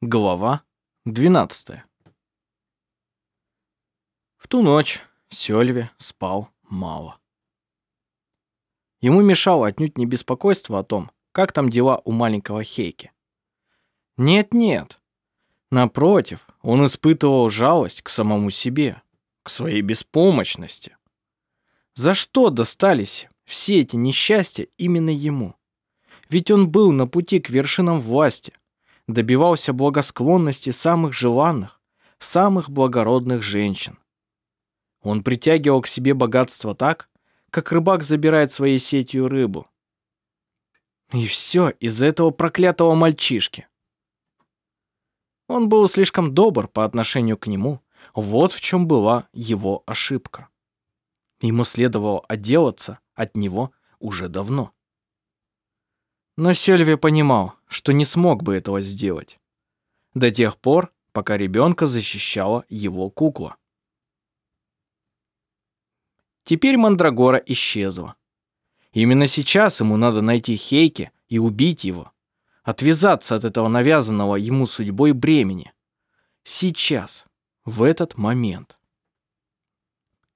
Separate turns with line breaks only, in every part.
Глава 12 В ту ночь Сёльве спал мало. Ему мешало отнюдь не беспокойство о том, как там дела у маленького Хейки. Нет-нет. Напротив, он испытывал жалость к самому себе, к своей беспомощности. За что достались все эти несчастья именно ему? Ведь он был на пути к вершинам власти – добивался благосклонности самых желанных, самых благородных женщин. Он притягивал к себе богатство так, как рыбак забирает своей сетью рыбу. И все из-за этого проклятого мальчишки. Он был слишком добр по отношению к нему. Вот в чем была его ошибка. Ему следовало отделаться от него уже давно. Но Сельви понимал, что не смог бы этого сделать. До тех пор, пока ребенка защищала его кукла. Теперь Мандрагора исчезла. Именно сейчас ему надо найти Хейки и убить его. Отвязаться от этого навязанного ему судьбой бремени. Сейчас, в этот момент.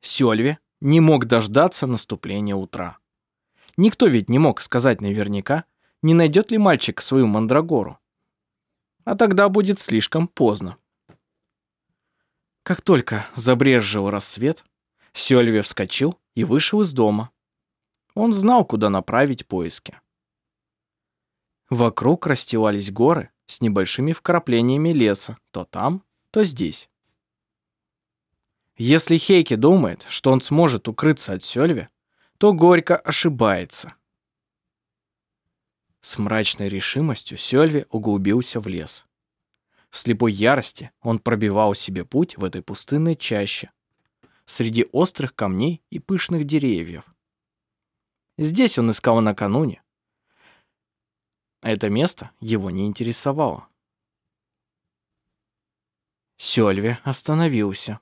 Сёльве не мог дождаться наступления утра. Никто ведь не мог сказать наверняка, не найдет ли мальчик свою мандрагору. А тогда будет слишком поздно. Как только забрезжил рассвет, Сёльве вскочил и вышел из дома. Он знал, куда направить поиски. Вокруг расстилались горы с небольшими вкраплениями леса, то там, то здесь. Если Хейки думает, что он сможет укрыться от Сёльве, то горько ошибается. С мрачной решимостью Сёльви углубился в лес. В слепой ярости он пробивал себе путь в этой пустынной чаще, среди острых камней и пышных деревьев. Здесь он искал накануне. Это место его не интересовало. Сёльве остановился.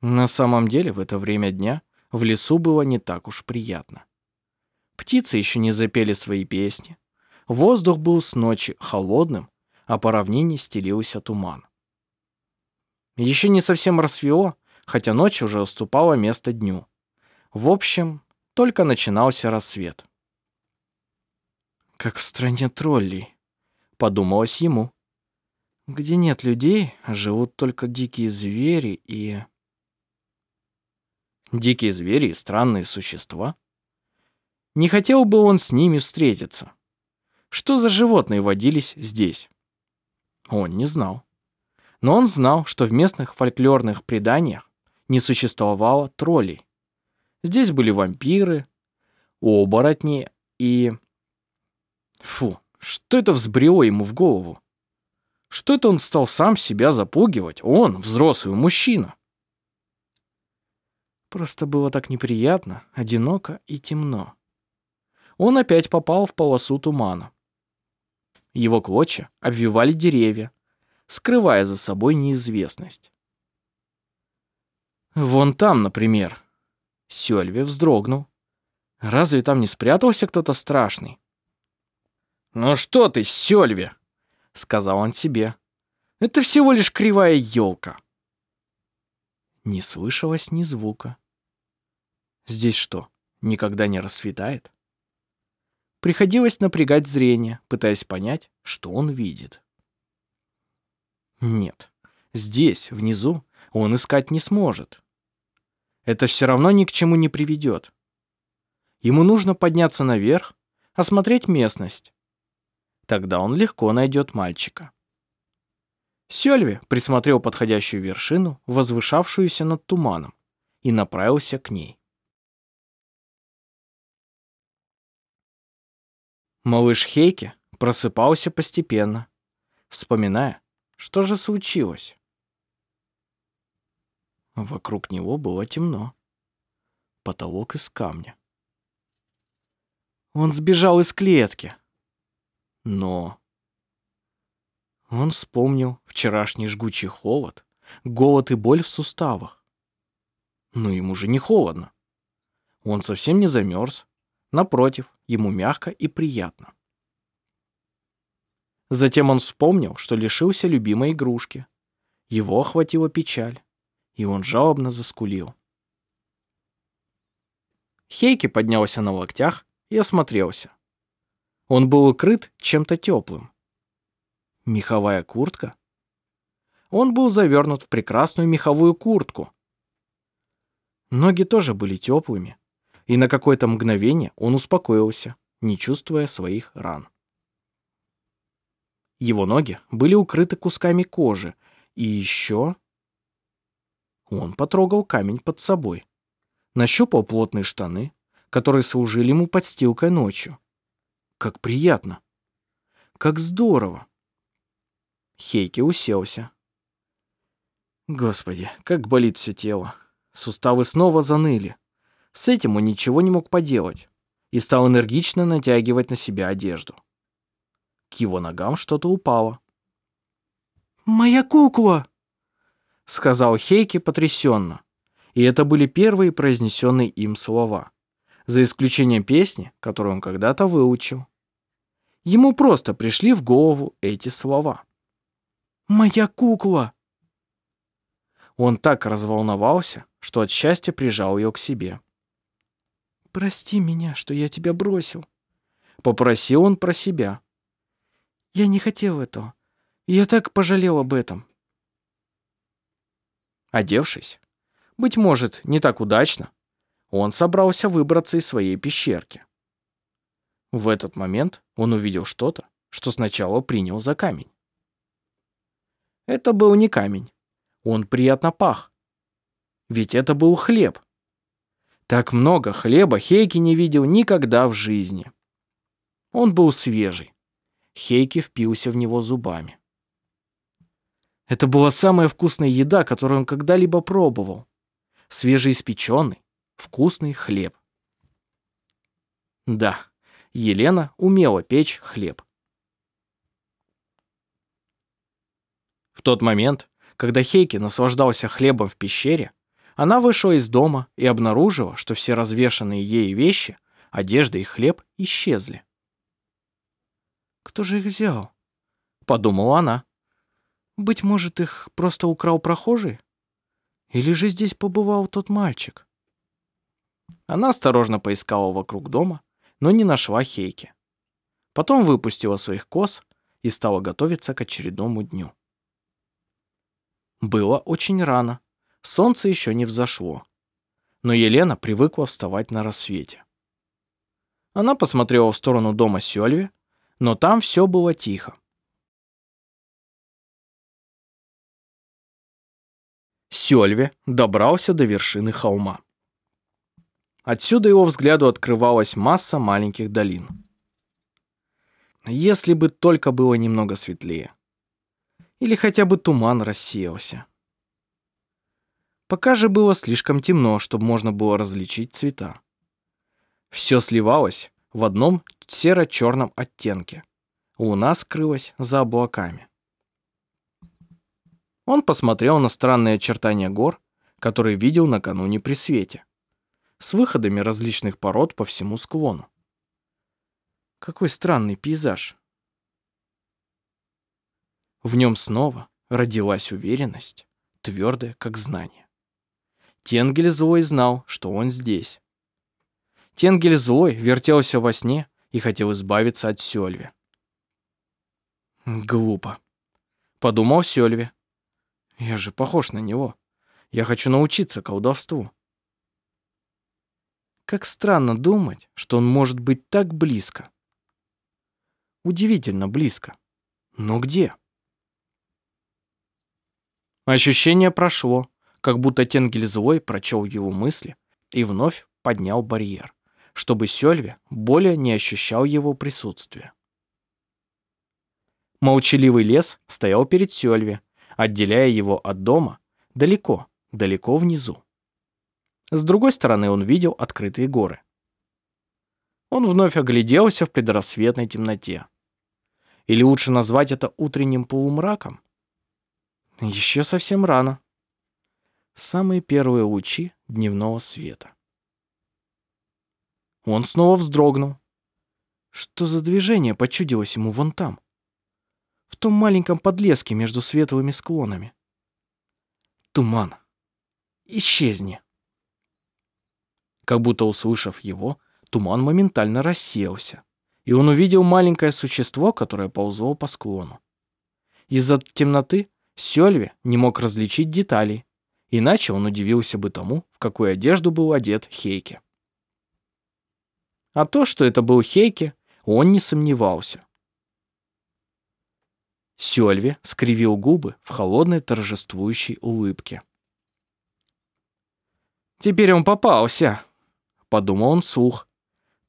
На самом деле в это время дня в лесу было не так уж приятно. Птицы еще не запели свои песни. Воздух был с ночи холодным, а по равнине стелился туман. Еще не совсем рассвело, хотя ночь уже уступала место дню. В общем, только начинался рассвет. «Как в стране троллей», — подумалось ему. «Где нет людей, живут только дикие звери и...» Дикие звери и странные существа? Не хотел бы он с ними встретиться. Что за животные водились здесь? Он не знал. Но он знал, что в местных фольклорных преданиях не существовало троллей. Здесь были вампиры, оборотни и... Фу, что это взбрело ему в голову? Что это он стал сам себя запугивать? Он, взрослый мужчина. Просто было так неприятно, одиноко и темно он опять попал в полосу тумана. Его клочья обвивали деревья, скрывая за собой неизвестность. Вон там, например. Сёльве вздрогнул. Разве там не спрятался кто-то страшный? «Ну что ты, Сёльве?» — сказал он себе. «Это всего лишь кривая елка». Не слышалось ни звука. Здесь что, никогда не рассветает? Приходилось напрягать зрение, пытаясь понять, что он видит. Нет, здесь, внизу, он искать не сможет. Это все равно ни к чему не приведет. Ему нужно подняться наверх, осмотреть местность. Тогда он легко найдет мальчика. Сёльви присмотрел подходящую вершину, возвышавшуюся над туманом, и направился к ней. Малыш Хейки просыпался постепенно, вспоминая, что же случилось. Вокруг него было темно. Потолок из камня. Он сбежал из клетки. Но... Он вспомнил вчерашний жгучий холод, голод и боль в суставах. Но ему же не холодно. Он совсем не замерз. Напротив, ему мягко и приятно. Затем он вспомнил, что лишился любимой игрушки. Его охватила печаль, и он жалобно заскулил. Хейки поднялся на локтях и осмотрелся. Он был укрыт чем-то теплым. Меховая куртка? Он был завернут в прекрасную меховую куртку. Ноги тоже были теплыми, и на какое-то мгновение он успокоился, не чувствуя своих ран. Его ноги были укрыты кусками кожи, и еще... Он потрогал камень под собой, нащупал плотные штаны, которые служили ему подстилкой ночью. Как приятно! Как здорово! Хейки уселся. Господи, как болит все тело. Суставы снова заныли. С этим он ничего не мог поделать и стал энергично натягивать на себя одежду. К его ногам что-то упало. «Моя кукла!» — сказал Хейки потрясенно. И это были первые произнесенные им слова, за исключением песни, которую он когда-то выучил. Ему просто пришли в голову эти слова. «Моя кукла!» Он так разволновался, что от счастья прижал ее к себе. «Прости меня, что я тебя бросил», — попросил он про себя. «Я не хотел этого. Я так пожалел об этом». Одевшись, быть может, не так удачно, он собрался выбраться из своей пещерки. В этот момент он увидел что-то, что сначала принял за камень. Это был не камень. Он приятно пах. Ведь это был хлеб. Так много хлеба Хейки не видел никогда в жизни. Он был свежий. Хейки впился в него зубами. Это была самая вкусная еда, которую он когда-либо пробовал. Свежеиспеченный, вкусный хлеб. Да, Елена умела печь хлеб. В тот момент, когда Хейки наслаждался хлебом в пещере, она вышла из дома и обнаружила, что все развешанные ей вещи, одежда и хлеб исчезли. «Кто же их взял?» — подумала она. «Быть может, их просто украл прохожий? Или же здесь побывал тот мальчик?» Она осторожно поискала вокруг дома, но не нашла Хейки. Потом выпустила своих коз и стала готовиться к очередному дню. Было очень рано, Солнце еще не взошло. Но Елена привыкла вставать на рассвете. Она посмотрела в сторону дома Сёльви, но там все было тихо. Сёльве добрался до вершины холма. Отсюда его взгляду открывалась масса маленьких долин. Если бы только было немного светлее. Или хотя бы туман рассеялся. Пока же было слишком темно, чтобы можно было различить цвета. Все сливалось в одном серо-черном оттенке. Луна скрылась за облаками. Он посмотрел на странные очертания гор, которые видел накануне при свете, с выходами различных пород по всему склону. Какой странный пейзаж. В нем снова родилась уверенность, твердая, как знание. Тенгель Злой знал, что он здесь. Тенгель Злой вертелся во сне и хотел избавиться от Сёльви. «Глупо», — подумал Сёльви. «Я же похож на него. Я хочу научиться колдовству». Как странно думать, что он может быть так близко. Удивительно близко. Но где? Ощущение прошло, как будто Тенгель злой прочел его мысли и вновь поднял барьер, чтобы Сёльве более не ощущал его присутствия. Молчаливый лес стоял перед Сёльве, отделяя его от дома далеко, далеко внизу. С другой стороны он видел открытые горы. Он вновь огляделся в предрассветной темноте. Или лучше назвать это утренним полумраком? Еще совсем рано самые первые лучи дневного света. Он снова вздрогнул. Что за движение почудилось ему вон там? том маленьком подлеске между светлыми склонами. Туман. Исчезни. Как будто услышав его, туман моментально рассеялся, и он увидел маленькое существо, которое ползло по склону. Из-за темноты Сёльве не мог различить деталей, иначе он удивился бы тому, в какую одежду был одет Хейке. А то, что это был Хейке, он не сомневался. Сёльве скривил губы в холодной торжествующей улыбке. «Теперь он попался», — подумал он вслух.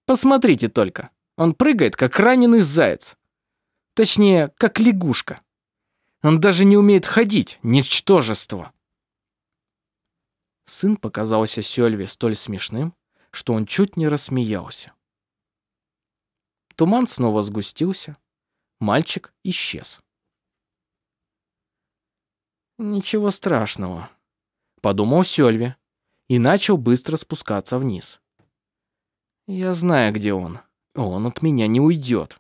«Посмотрите только, он прыгает, как раненый заяц. Точнее, как лягушка. Он даже не умеет ходить, ничтожество». Сын показался Сёльве столь смешным, что он чуть не рассмеялся. Туман снова сгустился, мальчик исчез. «Ничего страшного», — подумал Сёльве и начал быстро спускаться вниз. «Я знаю, где он. Он от меня не уйдет».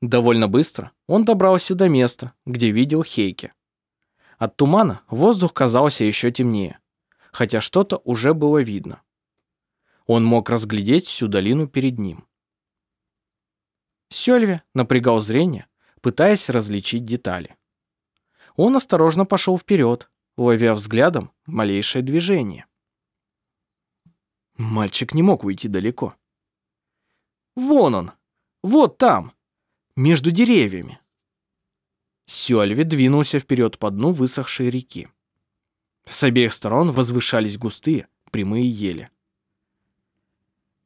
Довольно быстро он добрался до места, где видел Хейке. От тумана воздух казался еще темнее, хотя что-то уже было видно. Он мог разглядеть всю долину перед ним. Сёльве напрягал зрение, пытаясь различить детали. Он осторожно пошел вперед, ловя взглядом малейшее движение. Мальчик не мог уйти далеко. «Вон он! Вот там! Между деревьями!» Сюальви двинулся вперед по дну высохшей реки. С обеих сторон возвышались густые, прямые ели.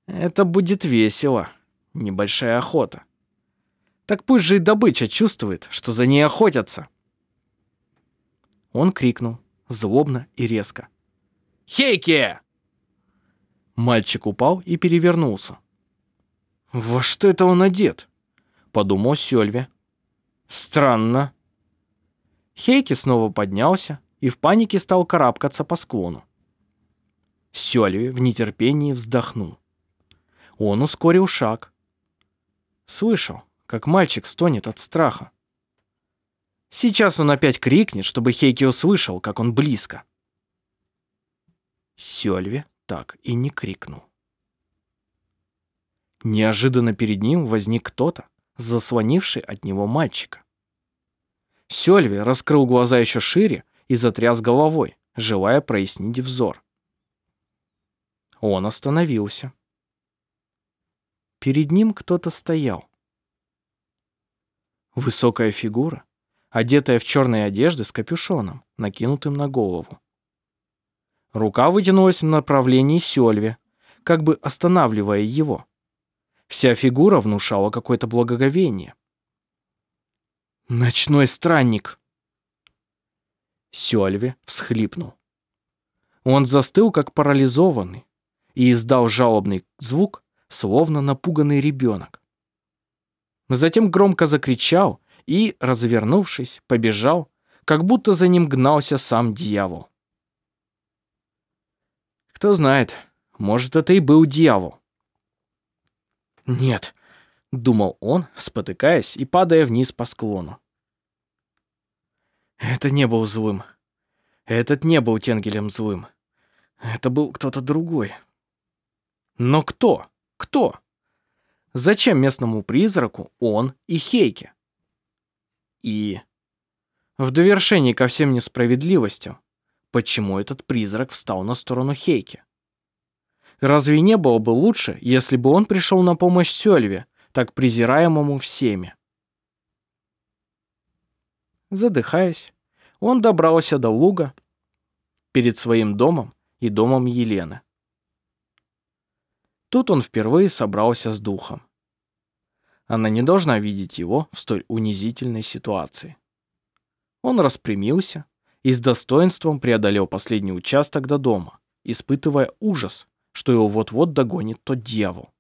«Это будет весело. Небольшая охота», так пусть же и добыча чувствует, что за ней охотятся. Он крикнул, злобно и резко. «Хейке!» Мальчик упал и перевернулся. «Во что это он одет?» Подумал Сёльве. «Странно». Хейке снова поднялся и в панике стал карабкаться по склону. Сёльве в нетерпении вздохнул. Он ускорил шаг. Слышал, как мальчик стонет от страха. Сейчас он опять крикнет, чтобы Хейки услышал, как он близко. Сёльве так и не крикнул. Неожиданно перед ним возник кто-то, заслонивший от него мальчика. Сёльве раскрыл глаза еще шире и затряс головой, желая прояснить взор. Он остановился. Перед ним кто-то стоял. Высокая фигура, одетая в черные одежды с капюшоном, накинутым на голову. Рука вытянулась в направлении Сёльве, как бы останавливая его. Вся фигура внушала какое-то благоговение. «Ночной странник!» Сёльве всхлипнул. Он застыл, как парализованный, и издал жалобный звук, словно напуганный ребенок. Затем громко закричал и, развернувшись, побежал, как будто за ним гнался сам дьявол. Кто знает, может, это и был дьявол. Нет, думал он, спотыкаясь и падая вниз по склону. Это не был злым. Этот не был Тенгелем злым. Это был кто-то другой. Но кто? Кто? Зачем местному призраку он и Хейке? И в довершении ко всем несправедливостям, почему этот призрак встал на сторону Хейки? Разве не было бы лучше, если бы он пришел на помощь Сёльве, так презираемому всеми? Задыхаясь, он добрался до луга перед своим домом и домом Елены. Тут он впервые собрался с духом. Она не должна видеть его в столь унизительной ситуации. Он распрямился и с достоинством преодолел последний участок до дома, испытывая ужас, что его вот-вот догонит тот дьявол.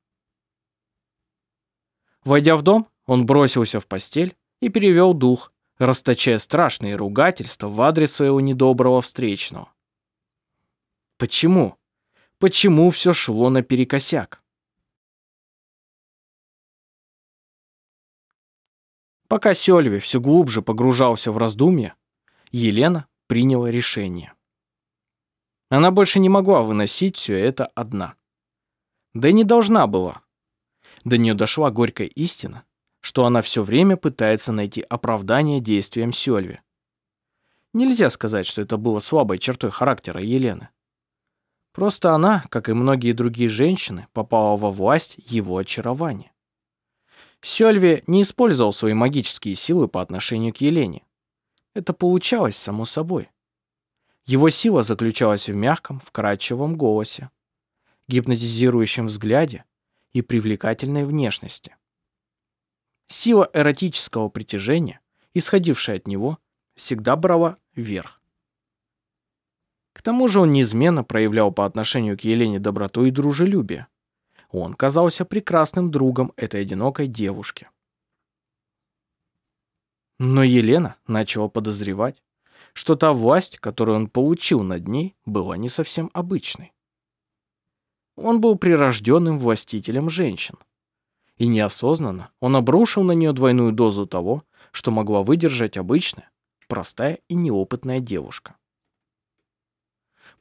Войдя в дом, он бросился в постель и перевел дух, расточая страшные ругательства в адрес своего недоброго встречного. Почему? Почему все шло наперекосяк? Пока Сёльве все глубже погружался в раздумья, Елена приняла решение. Она больше не могла выносить все это одна. Да и не должна была. До нее дошла горькая истина, что она все время пытается найти оправдание действиям Сёльве. Нельзя сказать, что это было слабой чертой характера Елены. Просто она, как и многие другие женщины, попала во власть его очарования. Сёльве не использовал свои магические силы по отношению к Елене. Это получалось само собой. Его сила заключалась в мягком, вкрадчивом голосе, гипнотизирующем взгляде и привлекательной внешности. Сила эротического притяжения, исходившая от него, всегда брала вверх. К тому же он неизменно проявлял по отношению к Елене доброту и дружелюбие. Он казался прекрасным другом этой одинокой девушки. Но Елена начала подозревать, что та власть, которую он получил над ней, была не совсем обычной. Он был прирожденным властителем женщин. И неосознанно он обрушил на нее двойную дозу того, что могла выдержать обычная, простая и неопытная девушка.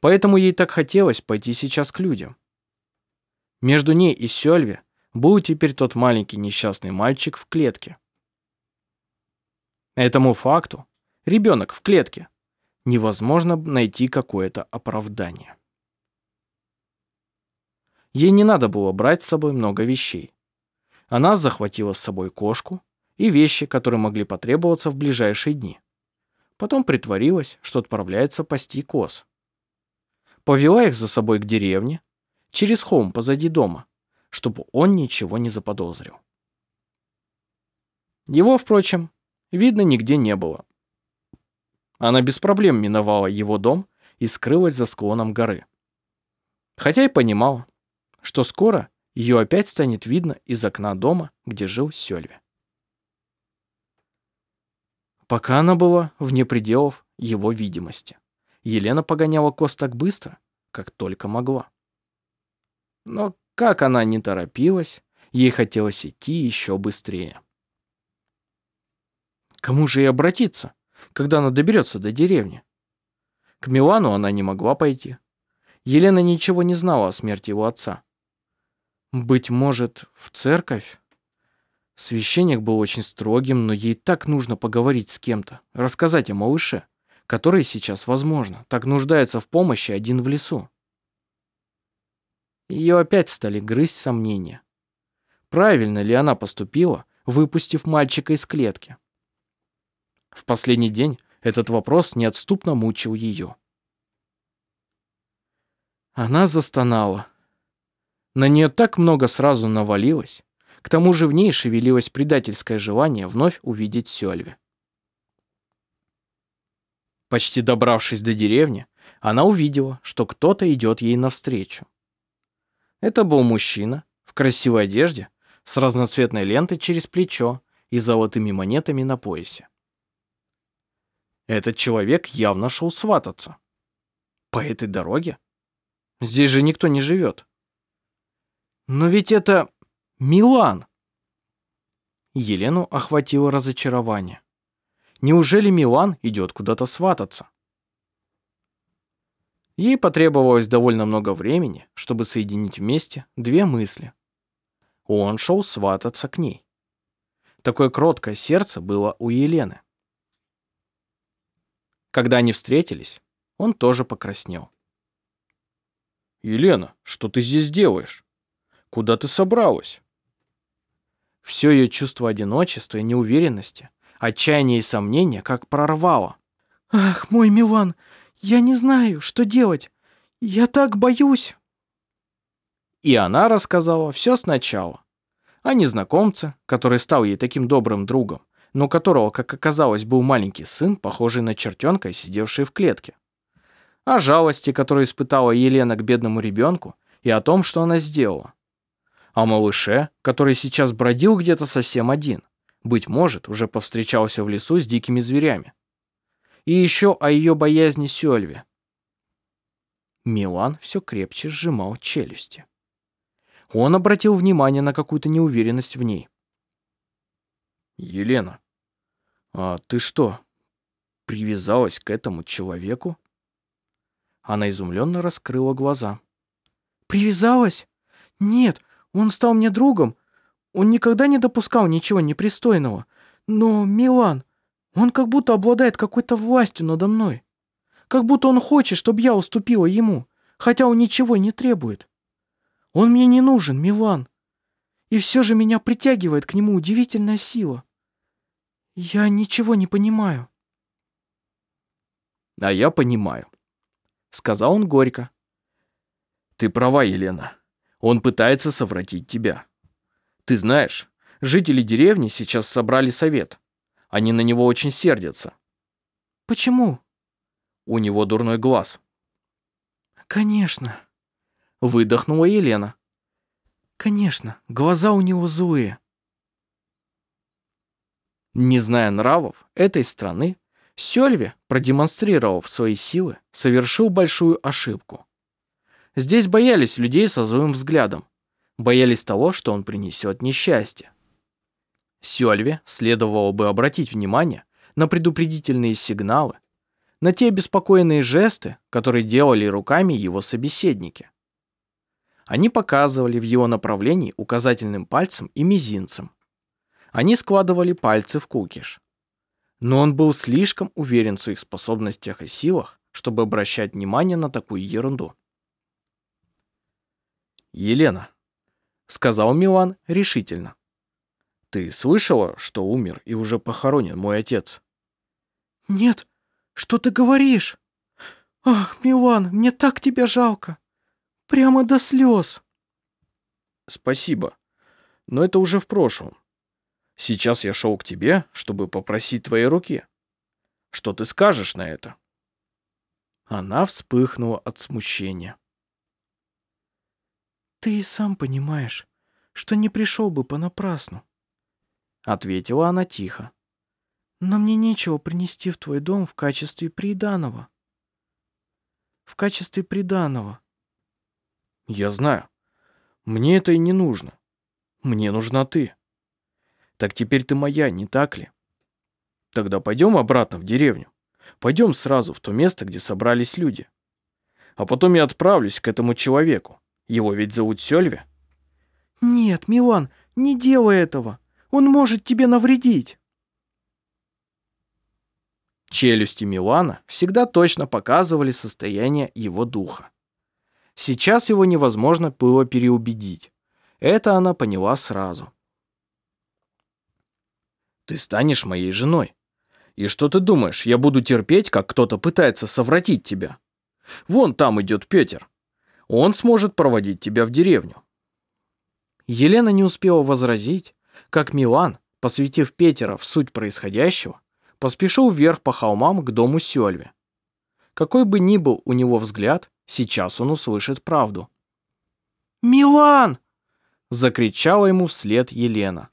Поэтому ей так хотелось пойти сейчас к людям. Между ней и Сёльве был теперь тот маленький несчастный мальчик в клетке. Этому факту, ребенок в клетке, невозможно найти какое-то оправдание. Ей не надо было брать с собой много вещей. Она захватила с собой кошку и вещи, которые могли потребоваться в ближайшие дни. Потом притворилась, что отправляется пасти коз. Повела их за собой к деревне, через холм позади дома, чтобы он ничего не заподозрил. Его, впрочем, видно нигде не было. Она без проблем миновала его дом и скрылась за склоном горы. Хотя и понимала, что скоро ее опять станет видно из окна дома, где жил Сёльве. Пока она была вне пределов его видимости, Елена погоняла коз так быстро, как только могла. Но как она не торопилась, ей хотелось идти еще быстрее. Кому же и обратиться, когда она доберется до деревни? К Милану она не могла пойти. Елена ничего не знала о смерти его отца. Быть может, в церковь? Священник был очень строгим, но ей так нужно поговорить с кем-то, рассказать о малыше, который сейчас, возможно, так нуждается в помощи один в лесу. Ее опять стали грызть сомнения. Правильно ли она поступила, выпустив мальчика из клетки? В последний день этот вопрос неотступно мучил ее. Она застонала. На нее так много сразу навалилось. К тому же в ней шевелилось предательское желание вновь увидеть Сёльве. Почти добравшись до деревни, она увидела, что кто-то идет ей навстречу. Это был мужчина в красивой одежде с разноцветной лентой через плечо и золотыми монетами на поясе. Этот человек явно шел свататься. По этой дороге? Здесь же никто не живет. Но ведь это Милан. Елену охватило разочарование. Неужели Милан идет куда-то свататься? Ей потребовалось довольно много времени, чтобы соединить вместе две мысли. Он шел свататься к ней. Такое кроткое сердце было у Елены. Когда они встретились, он тоже покраснел. «Елена, что ты здесь делаешь? Куда ты собралась?» Все ее чувство одиночества и неуверенности, отчаяния и сомнения как прорвало. «Ах, мой Милан, я не знаю, что делать. Я так боюсь». И она рассказала все сначала. О незнакомце, который стал ей таким добрым другом, но которого, как оказалось, был маленький сын, похожий на чертенка, сидевший в клетке. О жалости, которую испытала Елена к бедному ребенку, и о том, что она сделала. О малыше, который сейчас бродил где-то совсем один. Быть может, уже повстречался в лесу с дикими зверями и еще о ее боязни Сёльве. Милан все крепче сжимал челюсти. Он обратил внимание на какую-то неуверенность в ней. «Елена, «А ты что, привязалась к этому человеку?» Она изумленно раскрыла глаза.
«Привязалась? Нет, он стал мне другом. Он никогда не допускал ничего непристойного. Но, Милан, он как будто обладает какой-то властью надо мной. Как будто он хочет, чтобы я уступила ему, хотя он ничего не требует. Он мне не нужен, Милан. И все же меня притягивает к нему удивительная сила. Я ничего не понимаю.
А я понимаю, сказал он горько. Ты права, Елена. Он пытается совратить тебя. Ты знаешь, жители деревни сейчас собрали совет. Они на него очень сердятся.
Почему?
У него дурной глаз.
Конечно.
Выдохнула Елена.
Конечно, глаза у него злые.
Не зная нравов этой страны, Сёльве, продемонстрировав свои силы, совершил большую ошибку. Здесь боялись людей со злым взглядом, боялись того, что он принесет несчастье. Сёльве следовало бы обратить внимание на предупредительные сигналы, на те беспокойные жесты, которые делали руками его собеседники. Они показывали в его направлении указательным пальцем и мизинцем. Они складывали пальцы в кукиш. Но он был слишком уверен в своих способностях и силах, чтобы обращать внимание на такую ерунду. «Елена», — сказал Милан решительно, — «ты слышала, что умер и уже похоронен мой отец?»
«Нет, что ты говоришь? Ах, Милан, мне так тебя жалко. Прямо до слез».
«Спасибо, но это уже в прошлом. Сейчас я шел к тебе, чтобы попросить твоей руки. Что ты скажешь на это?» Она вспыхнула от смущения.
«Ты и сам понимаешь, что не пришел бы понапрасну», — ответила она тихо. «Но мне нечего принести в твой дом в качестве приданого». «В качестве приданого».
«Я знаю. Мне это и не нужно. Мне нужна ты». Так теперь ты моя, не так ли? Тогда пойдем обратно в деревню. Пойдем сразу в то место, где собрались люди. А потом я отправлюсь к этому человеку. Его ведь зовут Сёльве.
Нет, Милан, не делай этого. Он может тебе навредить.
Челюсти Милана всегда точно показывали состояние его духа. Сейчас его невозможно было переубедить. Это она поняла сразу. Ты станешь моей женой. И что ты думаешь, я буду терпеть, как кто-то пытается совратить тебя? Вон там идет Петер. Он сможет проводить тебя в деревню. Елена не успела возразить, как Милан, посвятив Петера в суть происходящего, поспешил вверх по холмам к дому Сёльве. Какой бы ни был у него взгляд, сейчас он услышит правду.
«Милан!»
— закричала ему вслед Елена.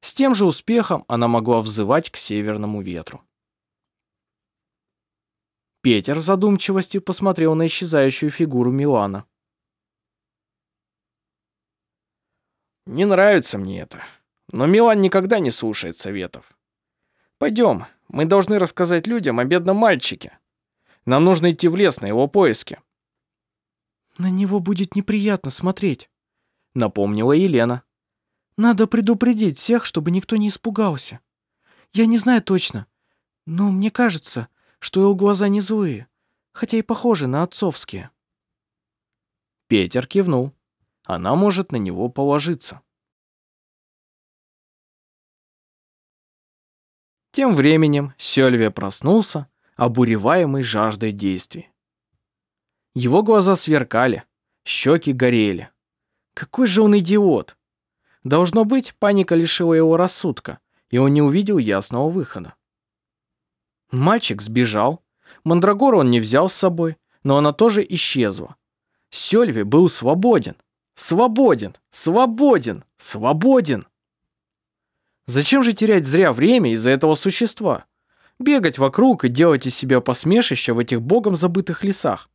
С тем же успехом она могла взывать к северному ветру. Петер в задумчивости посмотрел на исчезающую фигуру Милана. «Не нравится мне это, но Милан никогда не слушает советов. Пойдем, мы должны рассказать людям о бедном мальчике. Нам нужно идти в лес на его поиски».
«На него будет неприятно смотреть», —
напомнила Елена.
Надо предупредить всех, чтобы никто не испугался. Я не знаю точно, но мне кажется, что его глаза не злые, хотя и похожи на отцовские.
Петер кивнул. Она может на него положиться. Тем временем Сёльве проснулся, обуреваемый жаждой действий. Его глаза сверкали, щеки горели. Какой же он идиот! Должно быть, паника лишила его рассудка, и он не увидел ясного выхода. Мальчик сбежал. Мандрагору он не взял с собой, но она тоже исчезла. Сёльви был свободен. Свободен! Свободен! Свободен! Зачем же терять зря время из-за этого существа? Бегать вокруг и делать из себя посмешище в этих богом забытых лесах.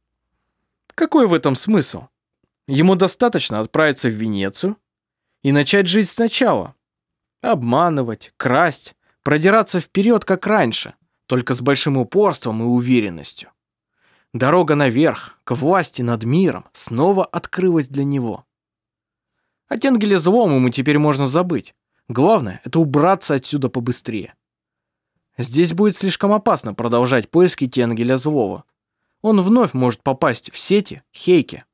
Какой в этом смысл? Ему достаточно отправиться в Венецию, и начать жизнь сначала. Обманывать, красть, Продираться вперед, как раньше, только с большим упорством и уверенностью. Дорога наверх, к власти над миром, снова открылась для него. О Тенгеле злом ему теперь можно забыть. Главное — это убраться отсюда побыстрее. Здесь будет слишком опасно продолжать поиски Тенгеля злого. Он вновь может попасть в сети Хейке.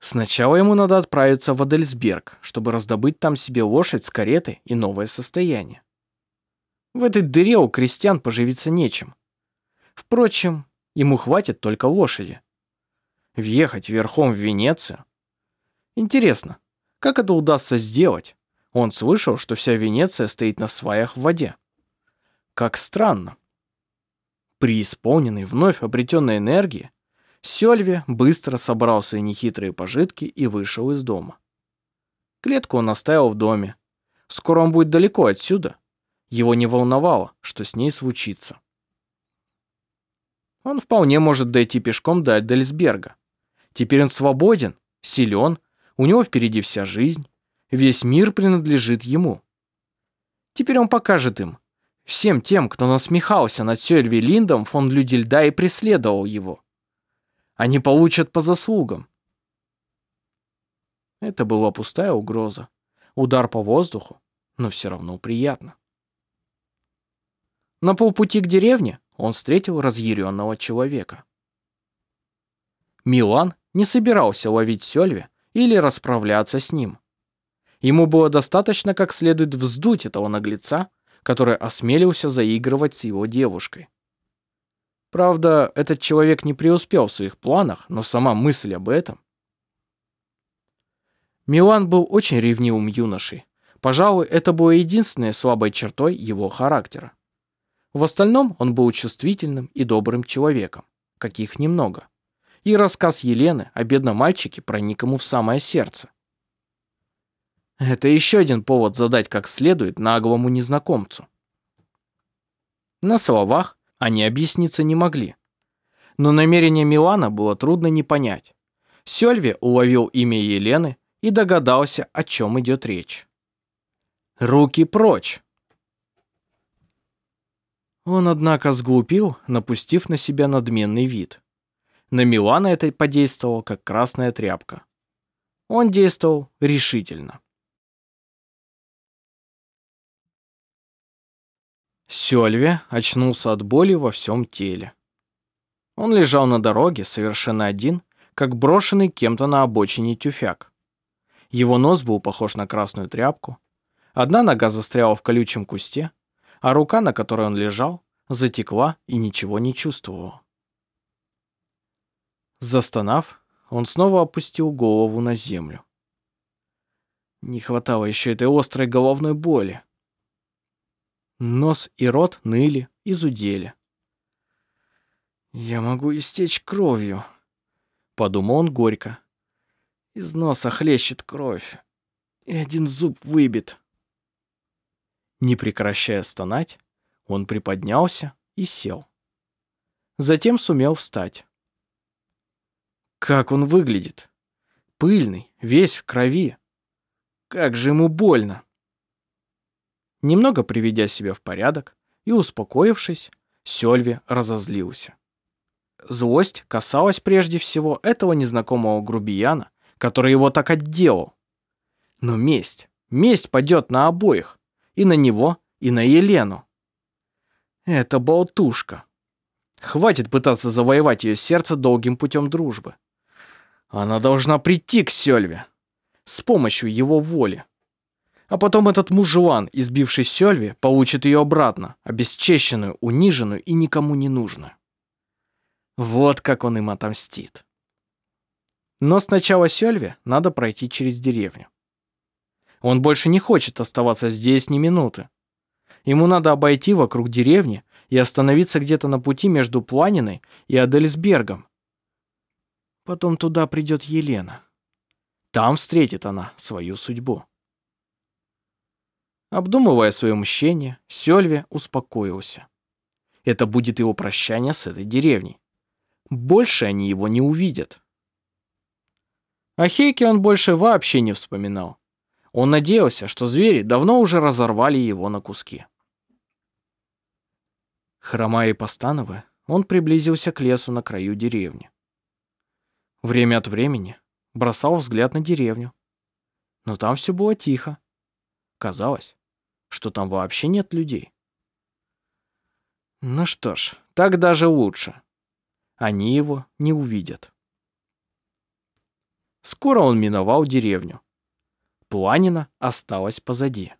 Сначала ему надо отправиться в Адельсберг, чтобы раздобыть там себе лошадь с каретой и новое состояние. В этой дыре у крестьян поживиться нечем. Впрочем, ему хватит только лошади. Въехать верхом в Венецию? Интересно, как это удастся сделать? Он слышал, что вся Венеция стоит на сваях в воде. Как странно. Преисполненный вновь обретенной энергии, Сёльве быстро собрал свои нехитрые пожитки и вышел из дома. Клетку он оставил в доме. Скоро он будет далеко отсюда. Его не волновало, что с ней случится. Он вполне может дойти пешком до Альдельсберга. Теперь он свободен, силен, у него впереди вся жизнь. Весь мир принадлежит ему. Теперь он покажет им, всем тем, кто насмехался над Сёльви Линдом фон Людельда и преследовал его. Они получат по заслугам. Это была пустая угроза. Удар по воздуху, но все равно приятно. На полпути к деревне он встретил разъяренного человека. Милан не собирался ловить Сёльве или расправляться с ним. Ему было достаточно как следует вздуть этого наглеца, который осмелился заигрывать с его девушкой. Правда, этот человек не преуспел в своих планах, но сама мысль об этом... Милан был очень ревнивым юношей. Пожалуй, это было единственной слабой чертой его характера. В остальном он был чувствительным и добрым человеком, каких немного. И рассказ Елены о бедном мальчике проник ему в самое сердце. Это еще один повод задать как следует наглому незнакомцу. На словах они объясниться не могли. Но намерение Милана было трудно не понять. Сёльве уловил имя Елены и догадался, о чем идет речь. «Руки прочь!» Он, однако, сглупил, напустив на себя надменный вид. На Милана это подействовало, как красная тряпка. Он действовал решительно. Сёльве очнулся от боли во всем теле. Он лежал на дороге, совершенно один, как брошенный кем-то на обочине тюфяк. Его нос был похож на красную тряпку. Одна нога застряла в колючем кусте, а рука, на которой он лежал, затекла и ничего не чувствовала. Застонав, он снова опустил голову на землю. Не хватало еще этой острой головной боли. Нос и рот ныли и зудели. «Я могу истечь кровью», — подумал он горько. «Из носа хлещет кровь, и один зуб выбит». Не прекращая стонать, он приподнялся и сел. Затем сумел встать. Как он выглядит? Пыльный, весь в крови. Как же ему больно. Немного приведя себя в порядок и успокоившись, Сёльви разозлился. Злость касалась прежде всего этого незнакомого грубияна, который его так отделал. Но месть, месть падет на обоих, и на него, и на Елену. Это болтушка. Хватит пытаться завоевать ее сердце долгим путем дружбы. Она должна прийти к Сёльве с помощью его воли. А потом этот мужлан, избивший Сёльви, получит ее обратно, обесчещенную, униженную и никому не нужную. Вот как он им отомстит. Но сначала Сёльве надо пройти через деревню. Он больше не хочет оставаться здесь ни минуты. Ему надо обойти вокруг деревни и остановиться где-то на пути между Планиной и Адельсбергом. Потом туда придет Елена. Там встретит она свою судьбу. Обдумывая свое мщение, Сёльве успокоился. Это будет его прощание с этой деревней. Больше они его не увидят. О Хейке он больше вообще не вспоминал. Он надеялся, что звери давно уже разорвали его на куски. Хромая и постановая, он приблизился к лесу на краю деревни. Время от времени бросал взгляд на деревню, но там все было тихо. Казалось, что там вообще нет людей. Ну что ж, так даже лучше. Они его не увидят. Скоро он миновал деревню. Планина осталась позади.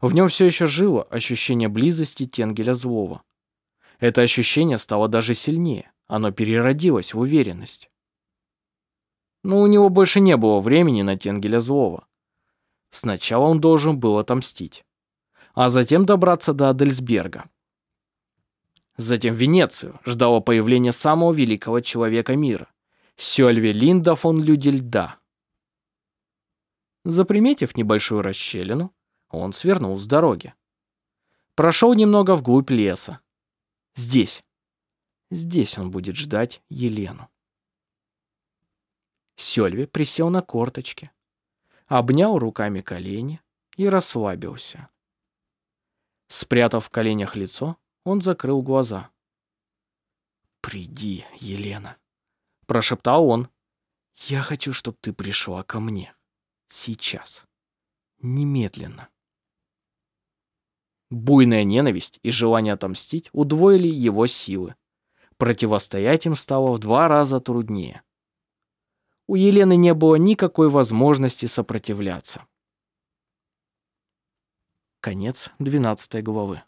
В нем все еще жило ощущение близости Тенгеля Злого. Это ощущение стало даже сильнее, оно переродилось в уверенность. Но у него больше не было времени на Тенгеля Злого. Сначала он должен был отомстить, а затем добраться до Адельсберга. Затем Венецию ждало появление самого великого человека мира, Сёльве Линда фон Людельда. Заприметив небольшую расщелину, он свернул с дороги. Прошел немного вглубь леса. Здесь. Здесь он будет ждать Елену. Сёльве присел на корточки, обнял руками колени и расслабился. Спрятав в коленях лицо, он закрыл глаза. «Приди, Елена», Прошептал он. «Я хочу, чтобы ты пришла ко мне. Сейчас. Немедленно». Буйная ненависть и желание отомстить удвоили его силы. Противостоять им стало в два раза труднее. У Елены не было никакой возможности сопротивляться. Конец 12 главы.